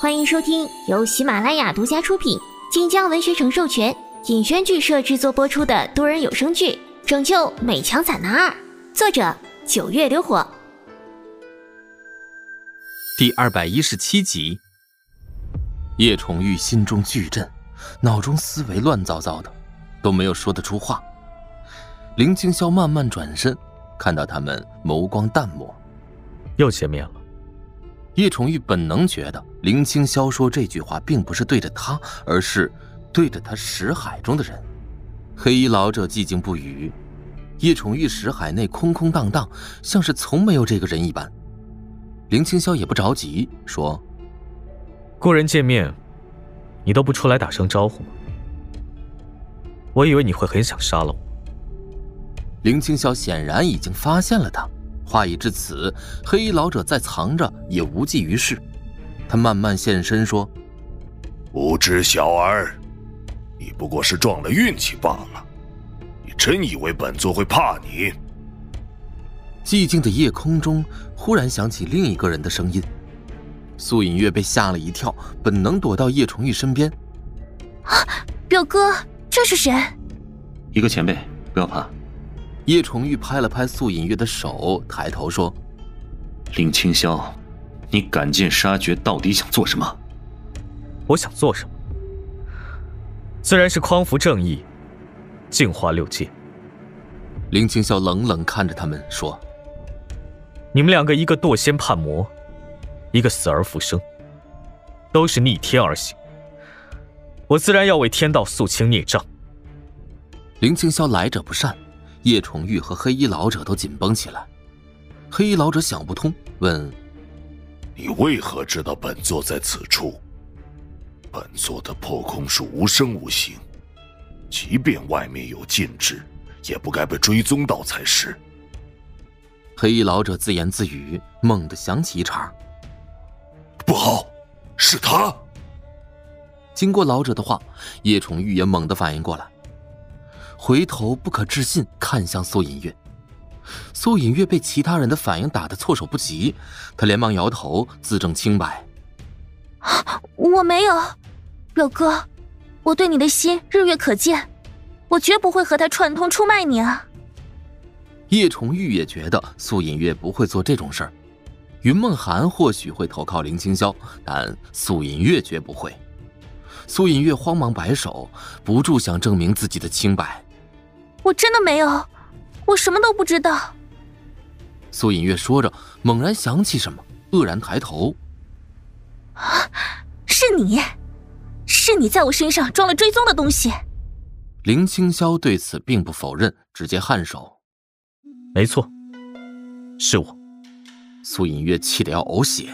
欢迎收听由喜马拉雅独家出品、晋江文学城授权、尹轩剧社制作播出的多人有声剧《拯救美强惨男二》，作者九月流火，第二百一十七集。叶崇玉心中巨震，脑中思维乱糟糟的，都没有说得出话。林清霄慢慢转身，看到他们眸光淡漠，又见面了。叶崇玉本能觉得林青霄说这句话并不是对着他，而是对着他识海中的人。黑衣老者寂静不语，叶崇玉识海内空空荡荡，像是从没有这个人一般。林青霄也不着急，说：“故人见面，你都不出来打声招呼吗？我以为你会很想杀了我。”林青霄显然已经发现了他。话已至此，黑衣老者再藏着也无济于事。他慢慢现身说：“无知小儿，你不过是撞了运气罢了。你真以为本座会怕你？”寂静的夜空中忽然响起另一个人的声音。苏隐月被吓了一跳，本能躲到叶崇玉身边。“啊，表哥，这是谁？”一个前辈，不要怕。叶崇玉拍了拍素隐月的手，抬头说：“林清霄，你赶尽杀绝，到底想做什么？我想做什么？自然是匡扶正义，净化六界。”林清霄冷冷看着他们说：“你们两个，一个堕仙叛魔，一个死而复生，都是逆天而行。我自然要为天道肃清孽障。”林清霄来者不善。叶崇玉和黑衣老者都紧绷起来。黑衣老者想不通，问：“你为何知道本座在此处？本座的破空术无声无形，即便外面有禁制，也不该被追踪到才是。”黑衣老者自言自语，猛地想起一茬：“不好，是他！”经过老者的话，叶崇玉也猛地反应过来。回头不可置信看向苏隐月，苏隐月被其他人的反应打得措手不及，他连忙摇头自证清白：“我没有，表哥，我对你的心日月可见，我绝不会和他串通出卖你啊。”叶崇玉也觉得苏隐月不会做这种事儿，云梦涵或许会投靠林清霄，但苏隐月绝不会。苏隐月慌忙摆手，不住想证明自己的清白。我真的没有，我什么都不知道。苏隐月说着，猛然想起什么，愕然抬头：“啊是你，是你在我身上装了追踪的东西。”林清霄对此并不否认，直接颔首：“没错，是我。”苏隐月气得要呕血：“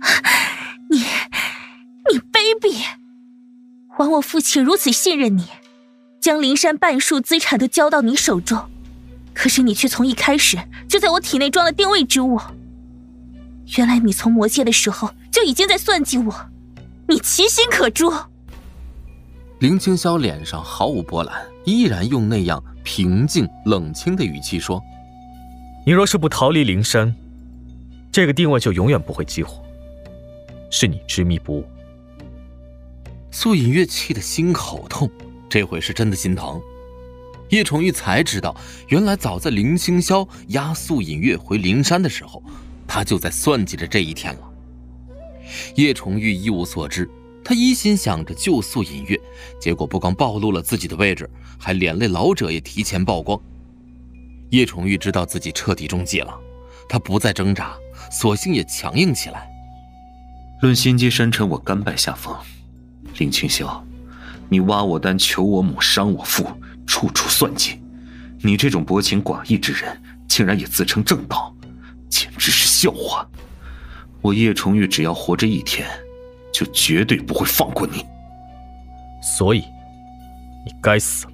你，你卑鄙！枉我父亲如此信任你。”将灵山半数资产都交到你手中，可是你却从一开始就在我体内装了定位之物。原来你从魔界的时候就已经在算计我，你其心可诛。林青霄脸上毫无波澜，依然用那样平静冷清的语气说：“你若是不逃离灵山，这个定位就永远不会激活。是你执迷不悟。”苏隐月气的心口痛。这回是真的心疼，叶崇玉才知道，原来早在林清霄押素隐月回灵山的时候，他就在算计着这一天了。叶崇玉一无所知，他一心想着救素隐月，结果不光暴露了自己的位置，还连累老者也提前曝光。叶崇玉知道自己彻底中计了，他不再挣扎，索性也强硬起来。论心机深沉，我甘拜下风。林清霄。你挖我丹，求我母，伤我父，处处算计。你这种薄情寡义之人，竟然也自称正道，简直是笑话！我叶崇玉只要活着一天，就绝对不会放过你。所以，你该死了。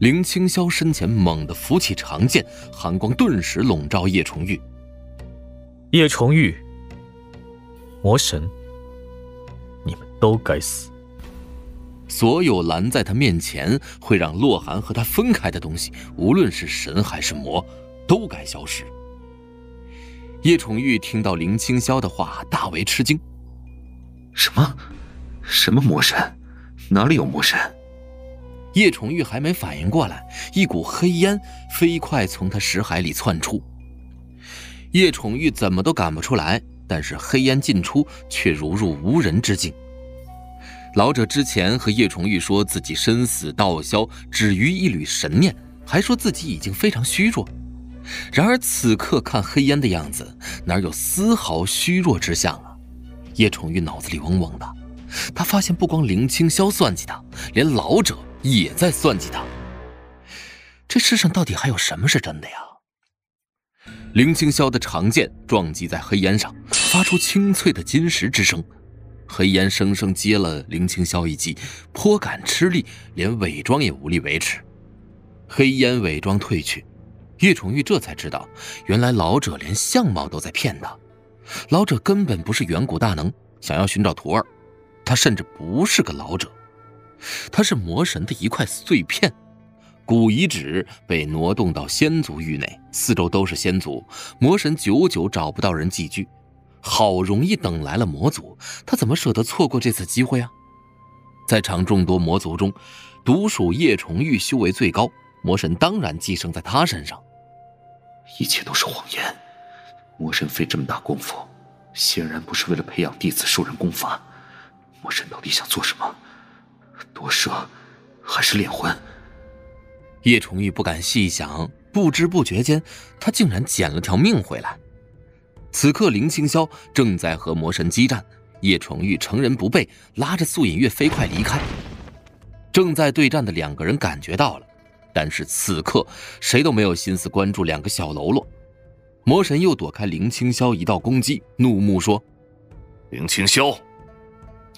林清霄身前猛地扶起长剑，寒光顿时笼罩叶崇玉。叶崇玉，魔神，你们都该死。所有拦在他面前会让洛寒和他分开的东西，无论是神还是魔，都该消失。叶崇玉听到林清霄的话，大为吃惊，什么？什么魔神？哪里有魔神？叶崇玉还没反应过来，一股黑烟飞快从他识海里窜出。叶崇玉怎么都赶不出来，但是黑烟进出却如入无人之境。老者之前和叶崇玉说自己生死道消止于一缕神念，还说自己已经非常虚弱。然而此刻看黑烟的样子，哪有丝毫虚弱之象啊？叶崇玉脑子里嗡嗡的，他发现不光林清霄算计他，连老者也在算计他。这世上到底还有什么是真的呀？林清霄的长剑撞击在黑烟上，发出清脆的金石之声。黑烟生生接了林清霄一击，颇感吃力，连伪装也无力维持。黑烟伪装褪去，叶崇玉这才知道，原来老者连相貌都在骗他。老者根本不是远古大能，想要寻找徒儿，他甚至不是个老者，他是魔神的一块碎片。古遗址被挪动到仙族域内，四周都是仙族，魔神久久找不到人寄居。好容易等来了魔族，他怎么舍得错过这次机会啊？在场众多魔族中，独属叶崇玉修为最高，魔神当然寄生在他身上。一切都是谎言，魔神费这么大功夫，显然不是为了培养弟子受人功法。魔神到底想做什么？夺舍，还是炼魂？叶崇玉不敢细想，不知不觉间，他竟然捡了条命回来。此刻，林清霄正在和魔神激战，叶崇玉乘人不备，拉着素隐月飞快离开。正在对战的两个人感觉到了，但是此刻谁都没有心思关注两个小喽啰。魔神又躲开林清霄一道攻击，怒目说：“林清霄，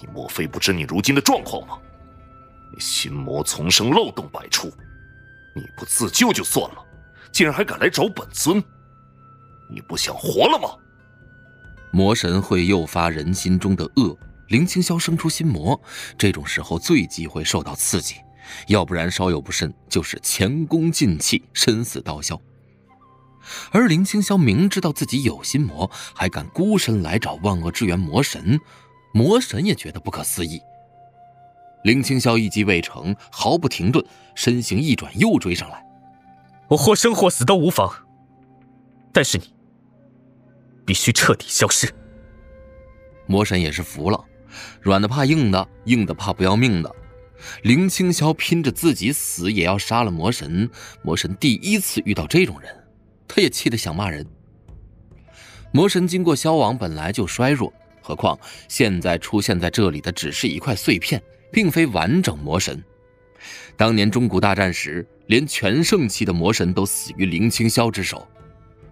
你莫非不知你如今的状况吗？你心魔丛生，漏洞百出，你不自救就算了，竟然还敢来找本尊！”你不想活了吗？魔神会诱发人心中的恶。林清霄生出心魔，这种时候最忌讳受到刺激，要不然稍有不慎就是前功尽弃，生死道消。而林清霄明知道自己有心魔，还敢孤身来找万恶之源魔神，魔神也觉得不可思议。林清霄一击未成，毫不停顿，身形一转又追上来。我或生或死都无妨，但是你。必须彻底消失。魔神也是服了，软的怕硬的，硬的怕不要命的。林青霄拼着自己死也要杀了魔神。魔神第一次遇到这种人，他也气得想骂人。魔神经过消亡本来就衰弱，何况现在出现在这里的只是一块碎片，并非完整魔神。当年中古大战时，连全盛期的魔神都死于林青霄之手。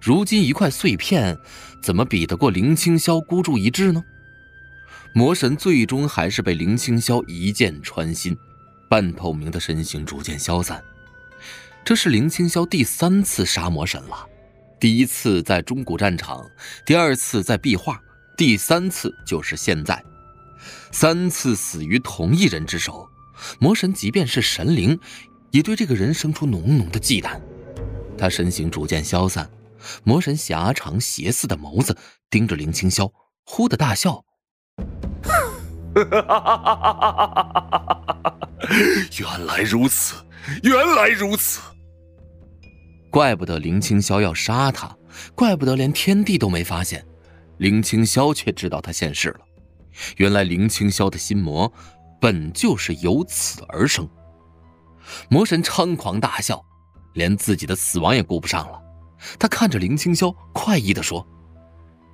如今一块碎片，怎么比得过林清霄孤注一掷呢？魔神最终还是被林清霄一剑穿心，半透明的身形逐渐消散。这是林清霄第三次杀魔神了，第一次在中古战场，第二次在壁画，第三次就是现在，三次死于同一人之手。魔神即便是神灵，也对这个人生出浓浓的忌惮。他身形逐渐消散。魔神狭长邪似的眸子盯着林清霄，忽的大笑：“ 原来如此，原来如此！怪不得林清霄要杀他，怪不得连天帝都没发现，林清霄却知道他现世了。原来林清霄的心魔本就是由此而生。”魔神猖狂大笑，连自己的死亡也顾不上了。他看着林清霄，快意地说：“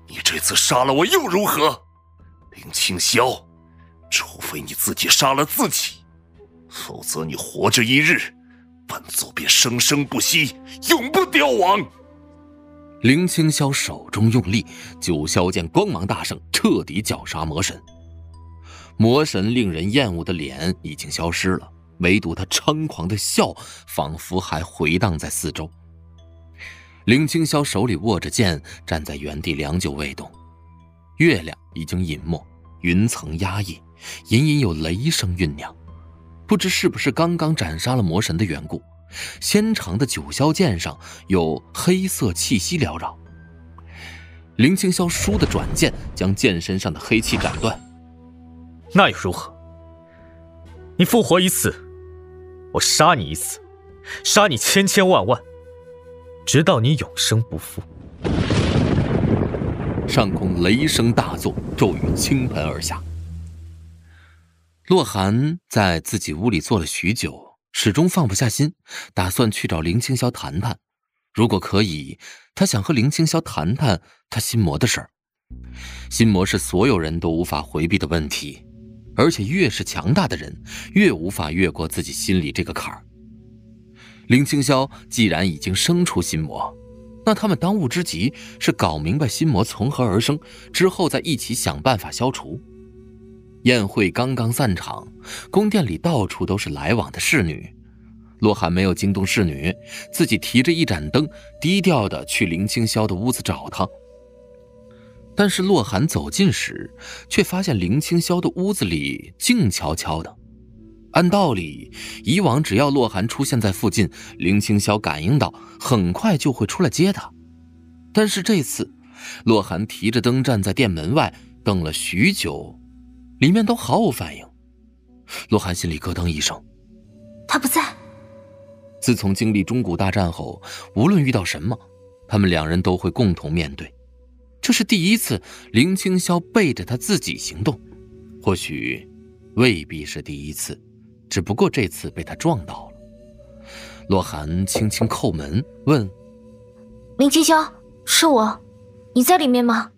你这次杀了我又如何？林清霄，除非你自己杀了自己，否则你活着一日，本座便生生不息，永不凋亡。”林清霄手中用力，九霄剑光芒大盛，彻底绞杀魔神。魔神令人厌恶的脸已经消失了，唯独他猖狂的笑，仿佛还回荡在四周。林清霄手里握着剑，站在原地良久未动。月亮已经隐没，云层压抑，隐隐有雷声酝酿。不知是不是刚刚斩杀了魔神的缘故，纤长的九霄剑上有黑色气息缭绕。林清霄倏地转剑，将剑身上的黑气斩断。那又如何？你复活一次，我杀你一次，杀你千千万万，直到你永生不复。上空雷声大作，骤雨倾盆而下。洛寒在自己屋里坐了许久，始终放不下心，打算去找林青霄谈谈。如果可以，他想和林青霄谈谈他心魔的事儿。心魔是所有人都无法回避的问题，而且越是强大的人，越无法越过自己心里这个坎儿。林青霄既然已经生出心魔，那他们当务之急是搞明白心魔从何而生，之后再一起想办法消除。宴会刚刚散场，宫殿里到处都是来往的侍女。洛寒没有惊动侍女，自己提着一盏灯，低调的去林青霄的屋子找他。但是洛寒走近时，却发现林青霄的屋子里静悄悄的。按道理，以往只要洛寒出现在附近，林青霄感应到，很快就会出来接他。但是这次，洛寒提着灯站在店门外等了许久。里面都毫无反应，洛寒心里咯噔一声。他不在。自从经历中古大战后，无论遇到什么，他们两人都会共同面对。这是第一次，林青霄背着他自己行动，或许未必是第一次，只不过这次被他撞到了。洛寒轻轻叩门，问：“林青霄，是我，你在里面吗？”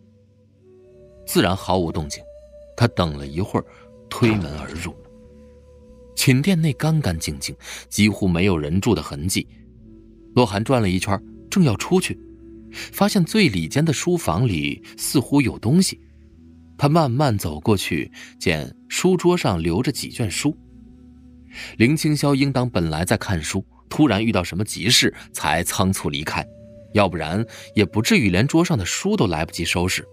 自然毫无动静。他等了一会儿，推门而入。寝殿内干干净净，几乎没有人住的痕迹。洛寒转了一圈，正要出去，发现最里间的书房里似乎有东西。他慢慢走过去，见书桌上留着几卷书。林青霄应当本来在看书，突然遇到什么急事才仓促离开，要不然也不至于连桌上的书都来不及收拾。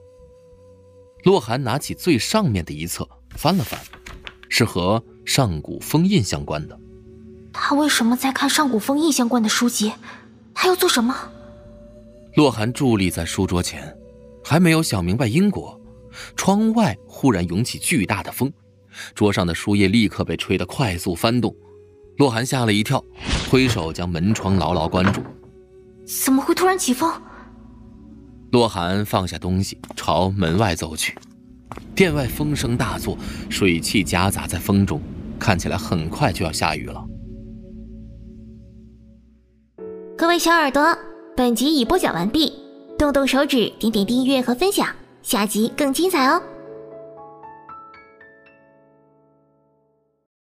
洛寒拿起最上面的一册，翻了翻，是和上古封印相关的。他为什么在看上古封印相关的书籍？他要做什么？洛寒伫立在书桌前，还没有想明白因果，窗外忽然涌起巨大的风，桌上的书页立刻被吹得快速翻动。洛寒吓了一跳，挥手将门窗牢牢关住。怎么会突然起风？洛寒放下东西，朝门外走去。店外风声大作，水汽夹杂在风中，看起来很快就要下雨了。各位小耳朵，本集已播讲完毕，动动手指，点点订阅和分享，下集更精彩哦！